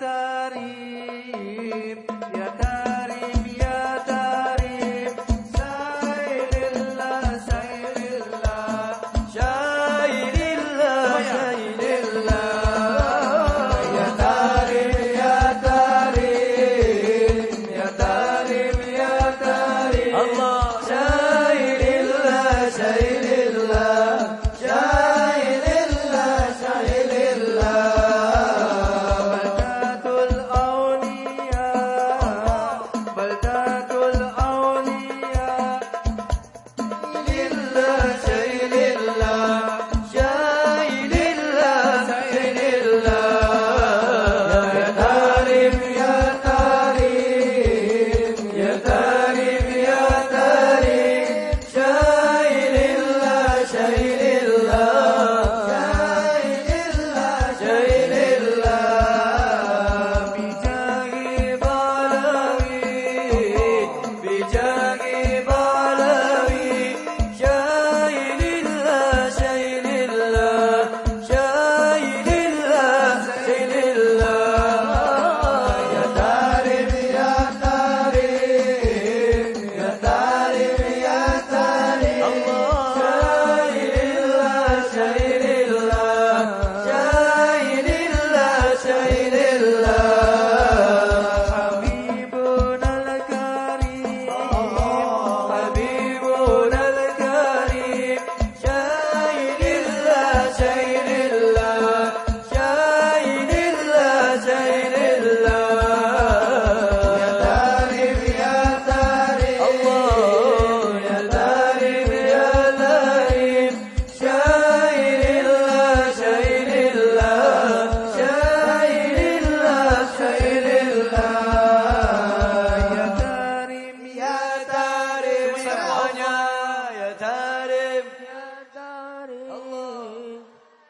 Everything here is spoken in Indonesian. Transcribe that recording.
karim ya karim